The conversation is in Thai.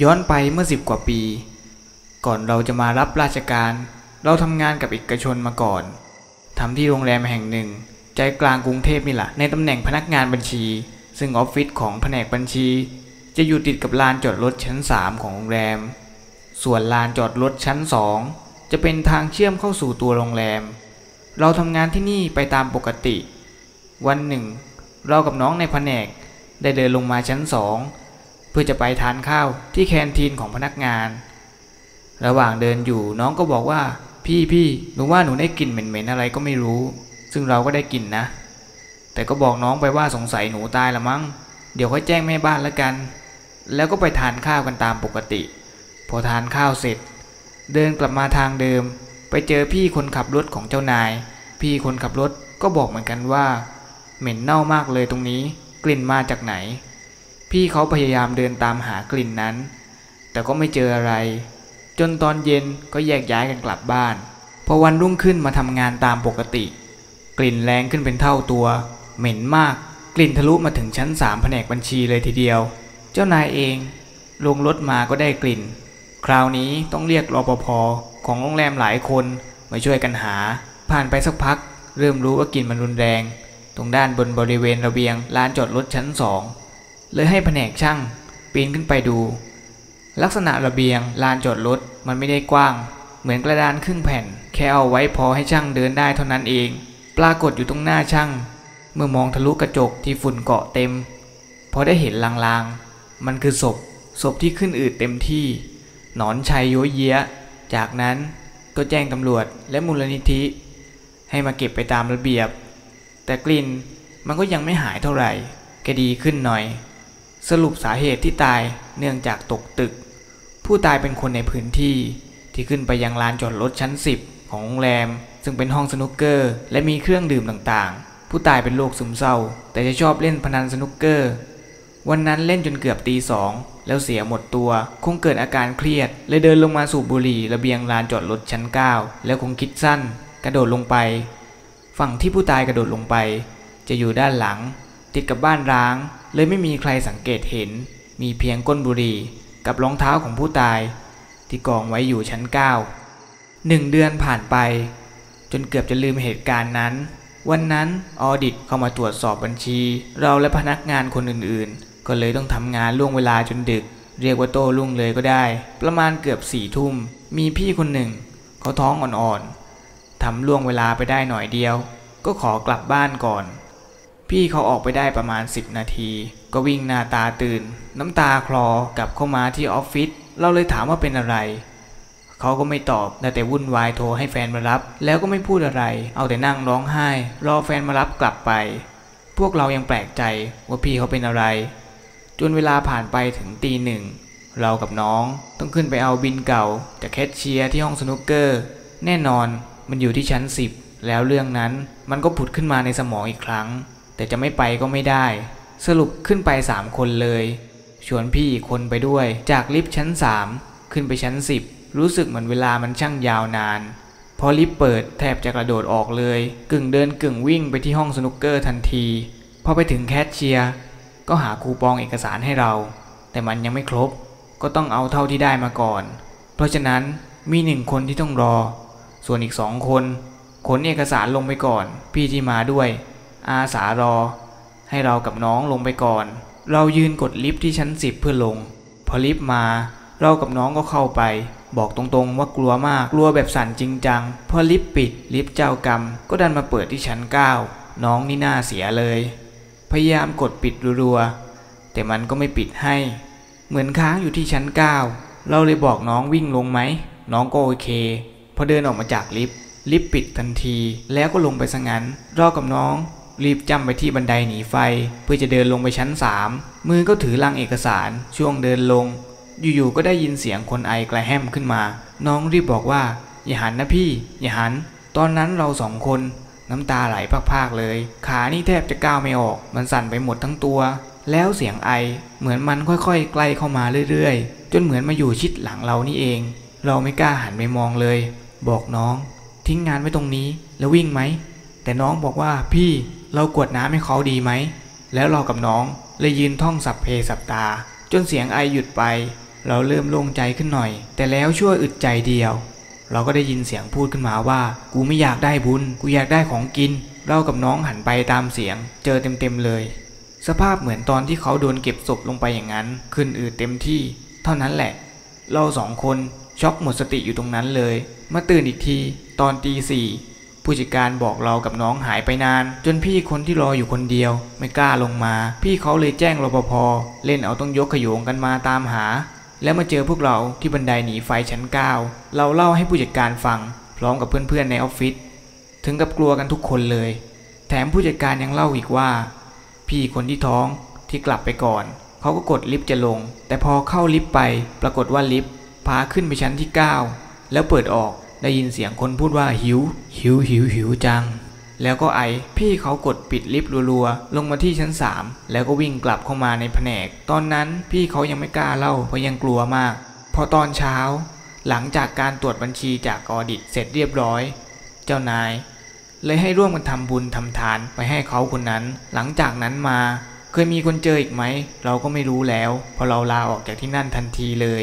ย้อนไปเมื่อสิบกว่าปี ก่อนเราจะมารับราชการ เราทำงานกับเอกชนมาก่อนทำที่โรงแรมแห่งหนึ่ง ใจกลางกรุงเทพนี่แหละในตำแหน่งพนักงานบัญชี ซึ่งออฟฟิศของแผนกบัญชี จะอยู่ติดกับลานจอดรถชั้น 3 ของโรงแรม ส่วนลานจอดรถชั้น 2 จะเป็นทางเชื่อมเข้าสู่ตัวโรงแรม เราทำงานที่นี่ไปตามปกติ วันหนึ่ง เรากับน้องในแผนกได้เดินลงมาชั้นสอง เพื่อจะไปทานข้าวที่แคนทีนของพนักงาน ระหว่างเดินอยู่น้องก็บอกว่า พี่พี่หนูว่าหนูได้กลิ่นเหม็นๆอะไรก็ไม่รู้ ซึ่งเราก็ได้กลิ่นนะ แต่ก็บอกน้องไปว่าสงสัยหนูตายละมั้ง เดี๋ยวค่อยแจ้งแม่บ้านแล้วกัน แล้วก็ไปทานข้าวกันตามปกติ พอทานข้าวเสร็จ เดินกลับมาทางเดิม ไปเจอพี่คนขับรถของเจ้านาย พี่คนขับรถก็บอกเหมือนกันว่า เหม็นเน่ามากเลยตรงนี้ กลิ่นมาจากไหน พี่เขาพยายามเดินตามหากลิ่นนั้น แต่ก็ไม่เจออะไร จนตอนเย็นก็แยกย้ายกันกลับบ้าน พอวันรุ่งขึ้นมาทำงานตามปกติ กลิ่นแรงขึ้นเป็นเท่าตัว เหม็นมาก กลิ่นทะลุมาถึงชั้นสามแผนกบัญชีเลยทีเดียว เจ้านายเองลงรถมาก็ได้กลิ่น คราวนี้ต้องเรียกรปภของโรงแรมหลายคนมาช่วยกันหา ผ่านไปสักพัก เริ่มรู้ว่ากลิ่นมันรุนแรง ตรงด้านบนบริเวณระเบียงลานจอดรถชั้นสอง เลยให้แผนกช่างปีนขึ้นไปดู ลักษณะระเบียงลานจอดรถมันไม่ได้กว้าง เหมือนกระดานครึ่งแผ่น แค่เอาไว้พอให้ช่างเดินได้เท่านั้นเอง ปรากฏอยู่ตรงหน้าช่าง เมื่อมองทะลุกระจกที่ฝุ่นเกาะเต็ม พอได้เห็นลางๆ มันคือศพ ศพที่ขึ้นอืดเต็มที่ หนอนชัยโยเยะ จากนั้นก็แจ้งตำรวจและมูลนิธิ ให้มาเก็บไปตามระเบียบ แต่กลิ่นมันก็ยังไม่หายเท่าไหร่แกดีขึ้นหน่อย สรุปสาเหตุที่ตายเนื่องจากตกตึก ผู้ตายเป็นคนในพื้นที่ที่ขึ้นไปยังลานจอดรถชั้น 10 ของโรงแรม ซึ่งเป็นห้องสนุกเกอร์ และมีเครื่องดื่มต่างๆ ผู้ตายเป็นโรคซึมเศร้า แต่จะชอบเล่นพนันสนุกเกอร์ วันนั้นเล่นจนเกือบตีสองแล้วเสียหมดตัว คงเกิดอาการเครียดเลยเดินลงมาสูบบุหรี่ระเบียงลานจอดรถชั้น 9 แล้วคงคิดสั้น กระโดดลงไป ฝั่งที่ผู้ตายกระโดดลงไป จะอยู่ด้านหลัง ติดกับบ้านร้าง เลยไม่มีใครสังเกตเห็น มีเพียงก้นบุหรี่กับรองเท้าของผู้ตาย ที่กองไว้อยู่ชั้น9หนึ่งเดือนผ่านไป จนเกือบจะลืมเหตุการณ์นั้น วันนั้นออดิตเข้ามาตรวจสอบบัญชี เราและพนักงานคนอื่นๆ ก็เลยต้องทำงานล่วงเวลาจนดึก เรียกว่าโต้รุ่งเลยก็ได้ ประมาณเกือบสี่ทุ่ม มีพี่คนหนึ่ง เขาท้องอ่อนๆทำล่วงเวลาไปได้หน่อยเดียว ก็ขอกลับบ้านก่อน พี่เขาออกไปได้ประมาณ 10 นาที ก็วิ่งหน้าตาตื่น น้ำตาคลอกลับเข้ามาที่ออฟฟิศเราเลยถามว่าเป็นอะไร เขาก็ไม่ตอบได้แต่วุ่นวายโทรให้แฟนมารับ แล้วก็ไม่พูดอะไร เอาแต่นั่งร้องไห้ รอแฟนมารับกลับไป พวกเรายังแปลกใจว่าพี่เขาเป็นอะไร จนเวลาผ่านไปถึงตีหนึ่งเรากับน้องต้องขึ้นไปเอาบินเก่าจากแคชเชียร์ที่ห้องสนุกเกอร์ แน่นอนมันอยู่ที่ชั้น 10 แล้วเรื่องนั้นมันก็ผุดขึ้นมาในสมองอีกครั้ง แต่จะไม่ไปก็ไม่ได้ สรุปขึ้นไป3คนเลย ชวนพี่อีกคนไปด้วย จากลิฟต์ชั้น3ขึ้นไปชั้น10รู้สึกเหมือนเวลามันช่างยาวนาน พอลิฟต์เปิดแทบจะกระโดดออกเลย กึ่งเดินกึ่งวิ่งไปที่ห้องสนุกเกอร์ทันที พอไปถึงแคชเชียร์ก็หาคูปองเอกสารให้เรา แต่มันยังไม่ครบ ก็ต้องเอาเท่าที่ได้มาก่อน เพราะฉะนั้นมีหนึ่งคนที่ต้องรอ ส่วนอีกสองคนขนเอกสารลงไปก่อน พี่ที่มาด้วย อาสารอ ให้เรากับน้องลงไปก่อน เรายืนกดลิฟต์ที่ชั้นสิบเพื่อลง พอลิฟต์มา เรากับน้องก็เข้าไป บอกตรงๆว่ากลัวมาก กลัวแบบสั่นจริงจัง พอลิฟต์ปิดลิฟต์เจ้ากรรม ก็ดันมาเปิดที่ชั้นเก้าน้องนี่น่าเสียเลย พยายามกดปิดรัวๆแต่มันก็ไม่ปิดให้ เหมือนค้างอยู่ที่ชั้นเก้าเราเลยบอกน้องวิ่งลงไหม น้องก็โอเค พอเดินออกมาจากลิฟต์ลิฟต์ปิดทันที แล้วก็ลงไปซะงั้น รอกับน้อง รีบจำไปที่บันไดหนีไฟ เพื่อจะเดินลงไปชั้นสามมือก็ถือลังเอกสารช่วงเดินลง อยู่ๆก็ได้ยินเสียงคนไอกระแหมขึ้นมา น้องรีบบอกว่า อย่าหันนะพี่ อย่าหัน ตอนนั้นเราสองคนน้ำตาไหลพากๆเลย ขานี่แทบจะก้าวไม่ออก มันสั่นไปหมดทั้งตัว แล้วเสียงไอเหมือนมันค่อยๆใกล้เข้ามาเรื่อยๆ จนเหมือนมาอยู่ชิดหลังเรานี่เอง เราไม่กล้าหันไปมองเลย บอกน้อง ทิ้งงานไว้ตรงนี้แล้ววิ่งไหม แต่น้องบอกว่าพี่เรากวดน้ำให้เขาดีไหม แล้วเรากับน้องเลยยืนท่องสับเพสับตา จนเสียงไอหยุดไป เราเริ่มโล่งใจขึ้นหน่อย แต่แล้วชั่วอึดใจเดียว เราก็ได้ยินเสียงพูดขึ้นมาว่า กูไม่อยากได้บุญ กูอยากได้ของกิน เรากับน้องหันไปตามเสียง เจอเต็มๆเลย สภาพเหมือนตอนที่เขาโดนเก็บศพลงไปอย่างนั้น ขึ้นอืดเต็มที่ เท่านั้นแหละ เราสองคนช็อกหมดสติอยู่ตรงนั้นเลยมาตื่นอีกที ตอนตีสี่ ผู้จัดการบอกเรากับน้องหายไปนาน จนพี่คนที่รออยู่คนเดียว ไม่กล้าลงมา พี่เขาเลยแจ้งรปภเล่นเอาต้องยกขยงกันมาตามหา แล้วมาเจอพวกเราที่บันไดหนีไฟชั้นเก้าเราเล่าให้ผู้จัดการฟัง พร้อมกับเพื่อนๆในออฟฟิศถึงกับกลัวกันทุกคนเลย แถมผู้จัดการยังเล่าอีกว่า พี่คนที่ท้องที่กลับไปก่อน เขาก็กดลิฟต์จะลง แต่พอเข้าลิฟต์ไป ปรากฏว่าลิฟต์พาขึ้นไปชั้นที่ 9 แล้วเปิดออก ได้ยินเสียงคนพูดว่าหิว หิวหิวหิวจัง แล้วก็ไอพี่เขากดปิดลิฟต์รัวๆ ลงมาที่ชั้น 3 แล้วก็วิ่งกลับเข้ามาในแผนก ตอนนั้นพี่เขายังไม่กล้าเล่าเพราะยังกลัวมาก พอตอนเช้า หลังจากการตรวจบัญชีจากออดิตเสร็จเรียบร้อย เจ้านาย เลยให้ร่วมกันทำบุญทำทานไปให้เขาคนนั้น หลังจากนั้นมาเคยมีคนเจออีกไหม เราก็ไม่รู้แล้วพราะเราลาออกจากที่นั่นทันทีเลย